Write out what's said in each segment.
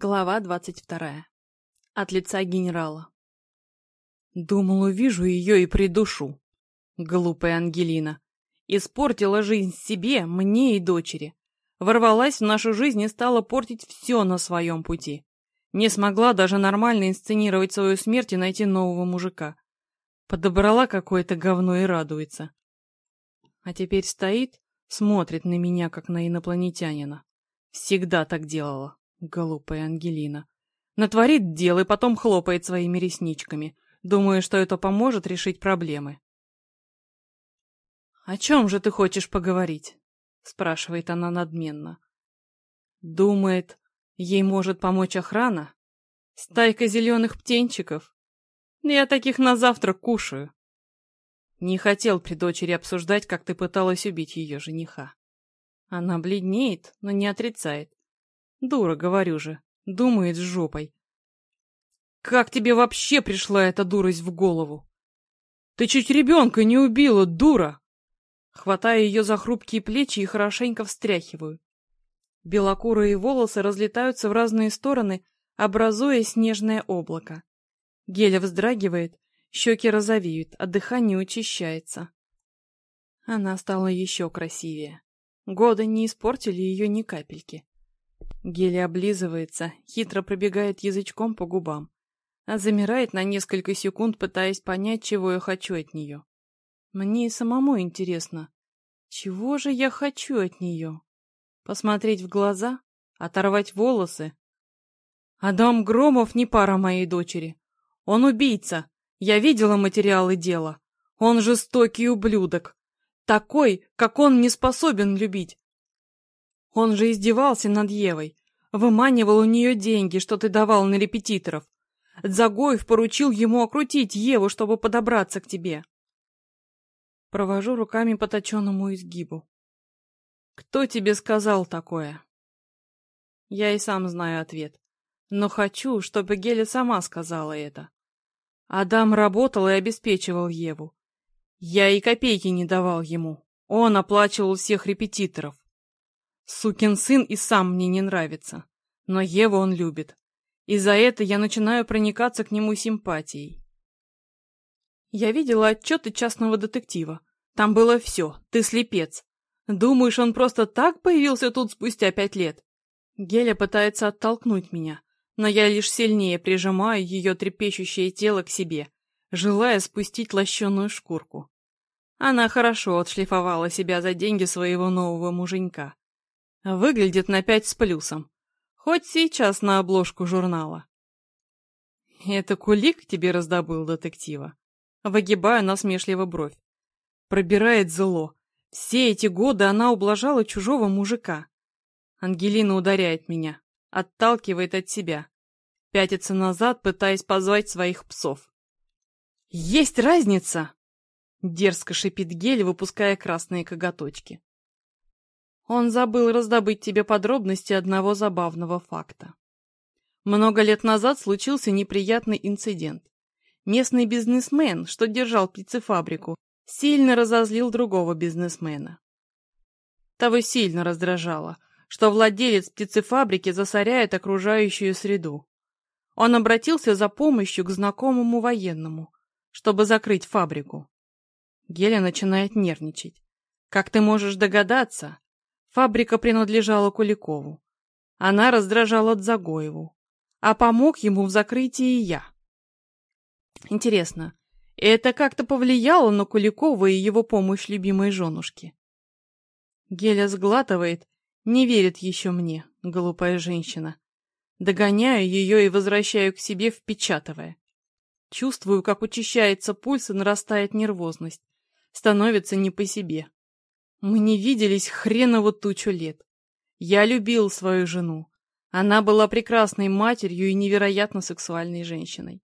Глава двадцать вторая. От лица генерала. Думал, увижу ее и придушу. Глупая Ангелина. Испортила жизнь себе, мне и дочери. Ворвалась в нашу жизнь и стала портить все на своем пути. Не смогла даже нормально инсценировать свою смерть и найти нового мужика. Подобрала какое-то говно и радуется. А теперь стоит, смотрит на меня, как на инопланетянина. Всегда так делала. Глупая Ангелина. Натворит дел и потом хлопает своими ресничками, думая, что это поможет решить проблемы. «О чем же ты хочешь поговорить?» — спрашивает она надменно. Думает, ей может помочь охрана? Стайка зеленых птенчиков? Я таких на завтра кушаю. Не хотел при дочери обсуждать, как ты пыталась убить ее жениха. Она бледнеет, но не отрицает. Дура, говорю же, думает с жопой. Как тебе вообще пришла эта дурость в голову? Ты чуть ребенка не убила, дура! Хватаю ее за хрупкие плечи и хорошенько встряхиваю. Белокурые волосы разлетаются в разные стороны, образуя снежное облако. Геля вздрагивает, щеки розовеют, а дыхание учащается. Она стала еще красивее. Годы не испортили ее ни капельки. Геля облизывается, хитро пробегает язычком по губам, а замирает на несколько секунд, пытаясь понять, чего я хочу от нее. Мне и самому интересно, чего же я хочу от нее? Посмотреть в глаза? Оторвать волосы? Адам Громов не пара моей дочери. Он убийца. Я видела материалы дела. Он жестокий ублюдок. Такой, как он не способен любить. Он же издевался над Евой, выманивал у нее деньги, что ты давал на репетиторов. Дзагоев поручил ему окрутить Еву, чтобы подобраться к тебе. Провожу руками по точенному изгибу. Кто тебе сказал такое? Я и сам знаю ответ. Но хочу, чтобы Геля сама сказала это. Адам работал и обеспечивал Еву. Я и копейки не давал ему. Он оплачивал всех репетиторов. Сукин сын и сам мне не нравится. Но Еву он любит. И за это я начинаю проникаться к нему симпатией. Я видела отчеты частного детектива. Там было все. Ты слепец. Думаешь, он просто так появился тут спустя пять лет? Геля пытается оттолкнуть меня, но я лишь сильнее прижимаю ее трепещущее тело к себе, желая спустить лощеную шкурку. Она хорошо отшлифовала себя за деньги своего нового муженька. Выглядит на пять с плюсом. Хоть сейчас на обложку журнала. Это кулик тебе раздобыл детектива? Выгибаю насмешливо бровь. Пробирает зло. Все эти годы она ублажала чужого мужика. Ангелина ударяет меня, отталкивает от себя. Пятится назад, пытаясь позвать своих псов. «Есть разница!» Дерзко шипит Гель, выпуская красные коготочки. Он забыл раздобыть тебе подробности одного забавного факта. Много лет назад случился неприятный инцидент. Местный бизнесмен, что держал птицефабрику, сильно разозлил другого бизнесмена. Того сильно раздражало, что владелец птицефабрики засоряет окружающую среду. Он обратился за помощью к знакомому военному, чтобы закрыть фабрику. Геля начинает нервничать. Как ты можешь догадаться, Фабрика принадлежала Куликову. Она раздражала Дзагоеву. А помог ему в закрытии я. Интересно, это как-то повлияло на Куликова и его помощь любимой женушке? Геля сглатывает, не верит еще мне, глупая женщина. Догоняю ее и возвращаю к себе, впечатывая. Чувствую, как учащается пульс и нарастает нервозность. Становится не по себе. Мы не виделись хреново тучу лет. Я любил свою жену. Она была прекрасной матерью и невероятно сексуальной женщиной.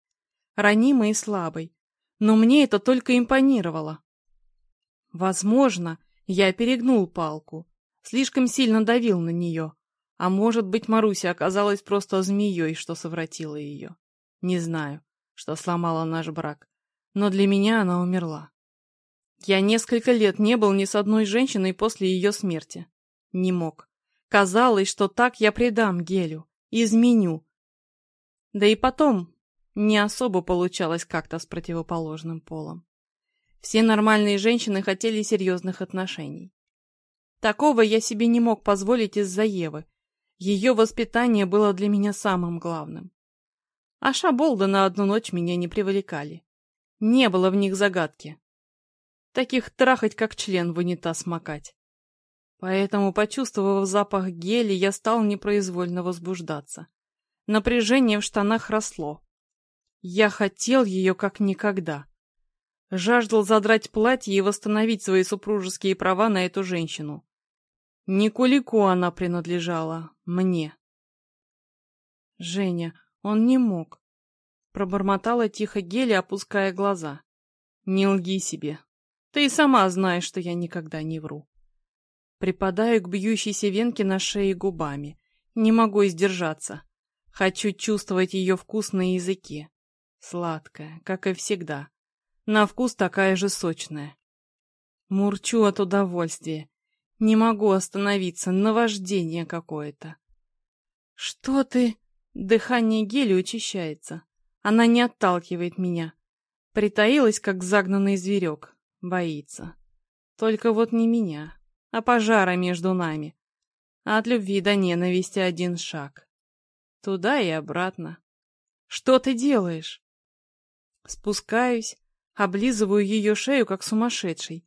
Ранимой и слабой. Но мне это только импонировало. Возможно, я перегнул палку. Слишком сильно давил на нее. А может быть, Маруся оказалась просто змеей, что совратила ее. Не знаю, что сломала наш брак. Но для меня она умерла. Я несколько лет не был ни с одной женщиной после ее смерти. Не мог. Казалось, что так я предам Гелю, изменю. Да и потом не особо получалось как-то с противоположным полом. Все нормальные женщины хотели серьезных отношений. Такого я себе не мог позволить из-за Евы. Ее воспитание было для меня самым главным. А Шаболда на одну ночь меня не привлекали. Не было в них загадки. Таких трахать, как член в унитаз макать. Поэтому, почувствовав запах гели, я стал непроизвольно возбуждаться. Напряжение в штанах росло. Я хотел ее как никогда. Жаждал задрать платье и восстановить свои супружеские права на эту женщину. Не Кулику она принадлежала, мне. Женя, он не мог. Пробормотала тихо Геля, опуская глаза. Не лги себе. Ты и сама знаешь, что я никогда не вру. Припадаю к бьющейся венке на шее губами. Не могу сдержаться. Хочу чувствовать ее вкус на языке. Сладкая, как и всегда. На вкус такая же сочная. Мурчу от удовольствия. Не могу остановиться, наваждение какое-то. Что ты? Дыхание Гели учащается. Она не отталкивает меня. Притаилась, как загнанный зверек. Боится. Только вот не меня а пожара между нами. От любви до ненависти один шаг. Туда и обратно. Что ты делаешь? Спускаюсь, облизываю ее шею, как сумасшедший.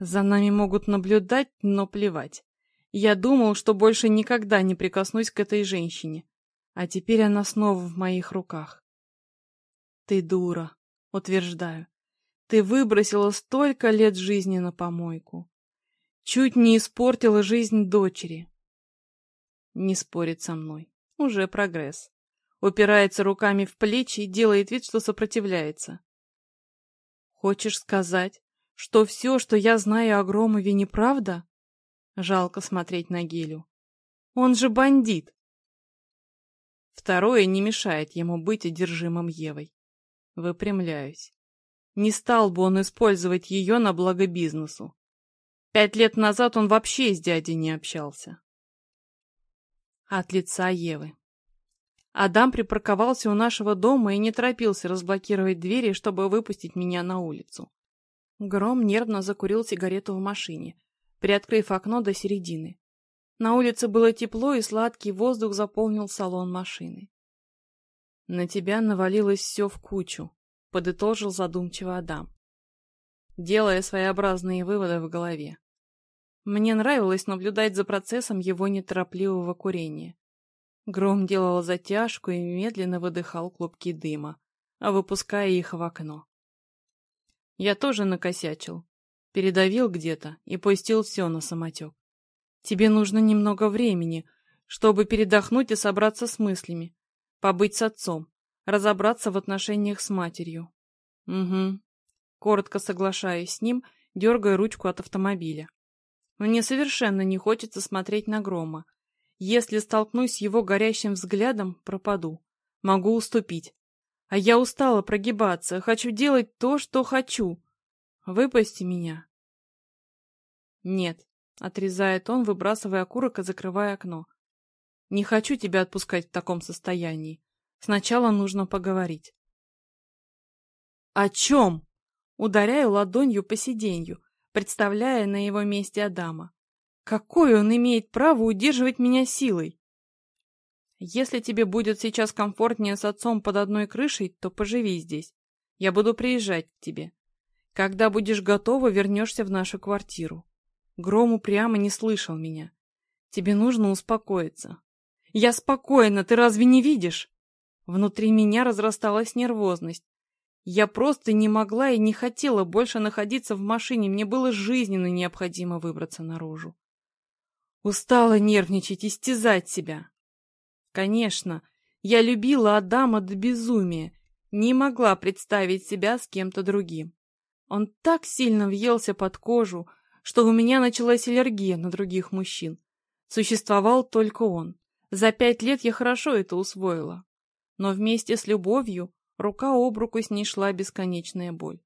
За нами могут наблюдать, но плевать. Я думал, что больше никогда не прикоснусь к этой женщине. А теперь она снова в моих руках. Ты дура, утверждаю. Ты выбросила столько лет жизни на помойку. Чуть не испортила жизнь дочери. Не спорит со мной. Уже прогресс. Упирается руками в плечи и делает вид, что сопротивляется. Хочешь сказать, что все, что я знаю о Громове, неправда? Жалко смотреть на Гелю. Он же бандит. Второе не мешает ему быть одержимым Евой. Выпрямляюсь. Не стал бы он использовать ее на благо бизнесу. Пять лет назад он вообще с дядей не общался. От лица Евы. Адам припарковался у нашего дома и не торопился разблокировать двери, чтобы выпустить меня на улицу. Гром нервно закурил сигарету в машине, приоткрыв окно до середины. На улице было тепло, и сладкий воздух заполнил салон машины. «На тебя навалилось все в кучу», — подытожил задумчиво Адам, делая своеобразные выводы в голове. Мне нравилось наблюдать за процессом его неторопливого курения. Гром делал затяжку и медленно выдыхал клубки дыма, выпуская их в окно. Я тоже накосячил. Передавил где-то и пустил все на самотек. Тебе нужно немного времени, чтобы передохнуть и собраться с мыслями, побыть с отцом, разобраться в отношениях с матерью. Угу. Коротко соглашаюсь с ним, дергая ручку от автомобиля. Мне совершенно не хочется смотреть на Грома. Если столкнусь с его горящим взглядом, пропаду. Могу уступить. А я устала прогибаться, хочу делать то, что хочу. Выпусти меня. Нет, отрезает он, выбрасывая окурок и закрывая окно. Не хочу тебя отпускать в таком состоянии. Сначала нужно поговорить. О чем? Ударяю ладонью по сиденью, представляя на его месте Адама. Какое он имеет право удерживать меня силой? Если тебе будет сейчас комфортнее с отцом под одной крышей, то поживи здесь. Я буду приезжать к тебе. Когда будешь готова, вернешься в нашу квартиру. Гром прямо не слышал меня. Тебе нужно успокоиться. Я спокойна, ты разве не видишь? Внутри меня разрасталась нервозность. Я просто не могла и не хотела больше находиться в машине, мне было жизненно необходимо выбраться наружу. Устала нервничать, истязать себя. Конечно, я любила Адама до безумия, не могла представить себя с кем-то другим. Он так сильно въелся под кожу, что у меня началась аллергия на других мужчин. Существовал только он. За пять лет я хорошо это усвоила. Но вместе с любовью Рука об руку с ней шла бесконечная боль.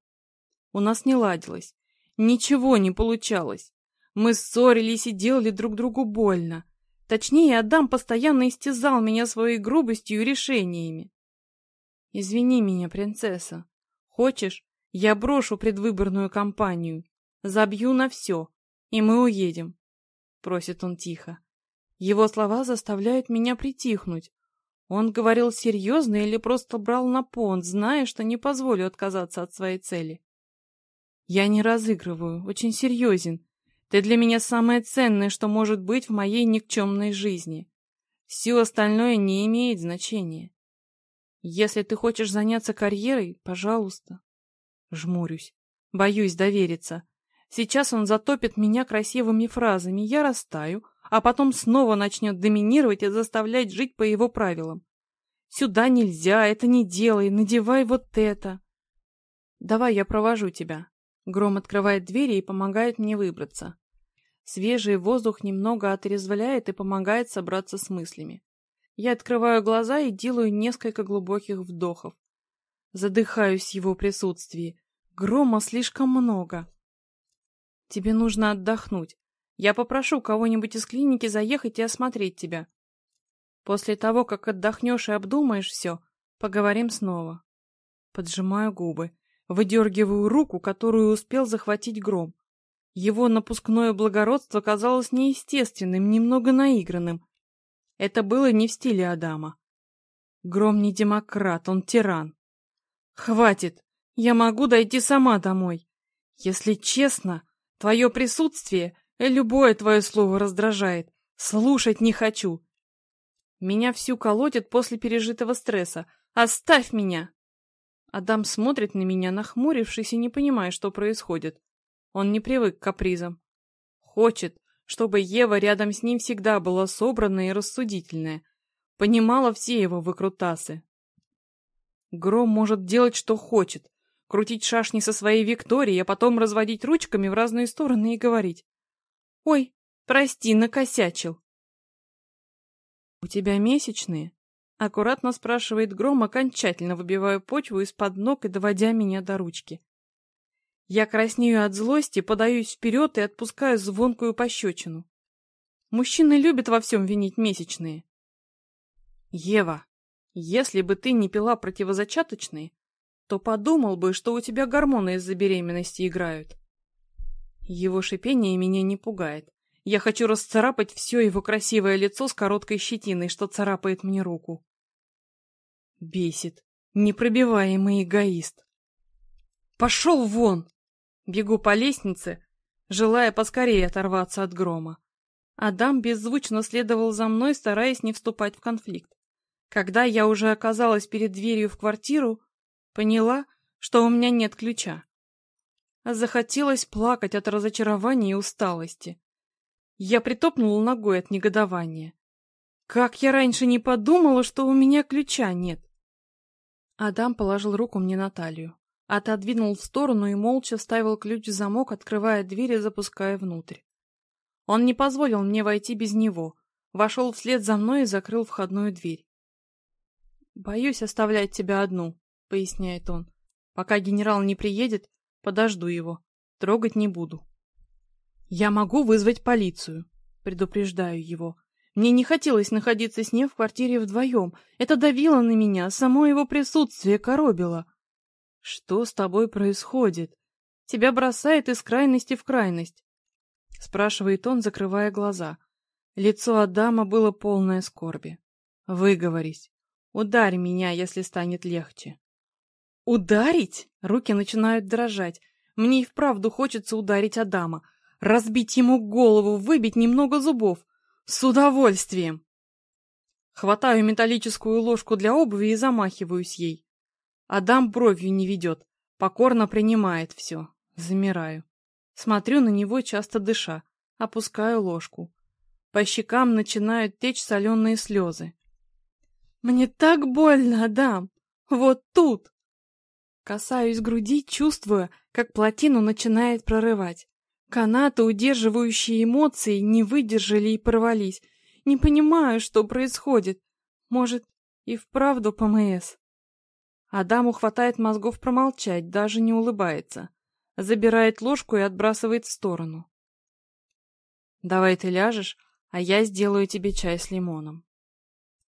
У нас не ладилось. Ничего не получалось. Мы ссорились и делали друг другу больно. Точнее, Адам постоянно истязал меня своей грубостью и решениями. Извини меня, принцесса. Хочешь, я брошу предвыборную кампанию, забью на все, и мы уедем, — просит он тихо. Его слова заставляют меня притихнуть. Он говорил серьезно или просто брал на понт, зная, что не позволю отказаться от своей цели. Я не разыгрываю, очень серьезен. Ты для меня самое ценное, что может быть в моей никчемной жизни. Все остальное не имеет значения. Если ты хочешь заняться карьерой, пожалуйста. Жмурюсь. Боюсь довериться. Сейчас он затопит меня красивыми фразами, я растаю, а потом снова начнет доминировать и заставлять жить по его правилам. Сюда нельзя, это не делай, надевай вот это. Давай я провожу тебя. Гром открывает двери и помогает мне выбраться. Свежий воздух немного отрезвляет и помогает собраться с мыслями. Я открываю глаза и делаю несколько глубоких вдохов. Задыхаюсь в его присутствии. Грома слишком много. Тебе нужно отдохнуть. Я попрошу кого-нибудь из клиники заехать и осмотреть тебя. После того, как отдохнешь и обдумаешь все, поговорим снова. Поджимаю губы. Выдергиваю руку, которую успел захватить гром. Его напускное благородство казалось неестественным, немного наигранным. Это было не в стиле Адама. Гром не демократ, он тиран. Хватит, я могу дойти сама домой. Если честно, твое присутствие, любое твое слово раздражает. Слушать не хочу. Меня всю колотит после пережитого стресса. Оставь меня! Адам смотрит на меня, нахмурившись и не понимая, что происходит. Он не привык к капризам. Хочет, чтобы Ева рядом с ним всегда была собранная и рассудительная, понимала все его выкрутасы. Гром может делать, что хочет, крутить шашни со своей Викторией, а потом разводить ручками в разные стороны и говорить. «Ой, прости, накосячил». «У тебя месячные?» Аккуратно спрашивает Гром, окончательно выбивая почву из-под ног и доводя меня до ручки. Я краснею от злости, подаюсь вперед и отпускаю звонкую пощечину. Мужчины любят во всем винить месячные. Ева, если бы ты не пила противозачаточные, то подумал бы, что у тебя гормоны из-за беременности играют. Его шипение меня не пугает. Я хочу расцарапать все его красивое лицо с короткой щетиной, что царапает мне руку. Бесит. Непробиваемый эгоист. Пошел вон! Бегу по лестнице, желая поскорее оторваться от грома. Адам беззвучно следовал за мной, стараясь не вступать в конфликт. Когда я уже оказалась перед дверью в квартиру, поняла, что у меня нет ключа. Захотелось плакать от разочарования и усталости. Я притопнула ногой от негодования. Как я раньше не подумала, что у меня ключа нет. Адам положил руку мне на талию, отодвинул в сторону и молча вставил ключ в замок, открывая дверь и запуская внутрь. Он не позволил мне войти без него, вошел вслед за мной и закрыл входную дверь. «Боюсь оставлять тебя одну», — поясняет он. «Пока генерал не приедет, подожду его. Трогать не буду». «Я могу вызвать полицию», — предупреждаю его. Мне не хотелось находиться с ним в квартире вдвоем. Это давило на меня, само его присутствие коробило. Что с тобой происходит? Тебя бросает из крайности в крайность. Спрашивает он, закрывая глаза. Лицо Адама было полное скорби. Выговорись. Ударь меня, если станет легче. Ударить? Руки начинают дрожать. Мне и вправду хочется ударить Адама. Разбить ему голову, выбить немного зубов. С удовольствием. Хватаю металлическую ложку для обуви и замахиваюсь ей. Адам бровью не ведет, покорно принимает все. Замираю. Смотрю на него, часто дыша. Опускаю ложку. По щекам начинают течь соленые слезы. «Мне так больно, Адам! Вот тут!» Касаюсь груди, чувствуя, как плотину начинает прорывать. Канаты, удерживающие эмоции, не выдержали и порвались. Не понимаю, что происходит. Может, и вправду ПМС. Адаму хватает мозгов промолчать, даже не улыбается. Забирает ложку и отбрасывает в сторону. «Давай ты ляжешь, а я сделаю тебе чай с лимоном.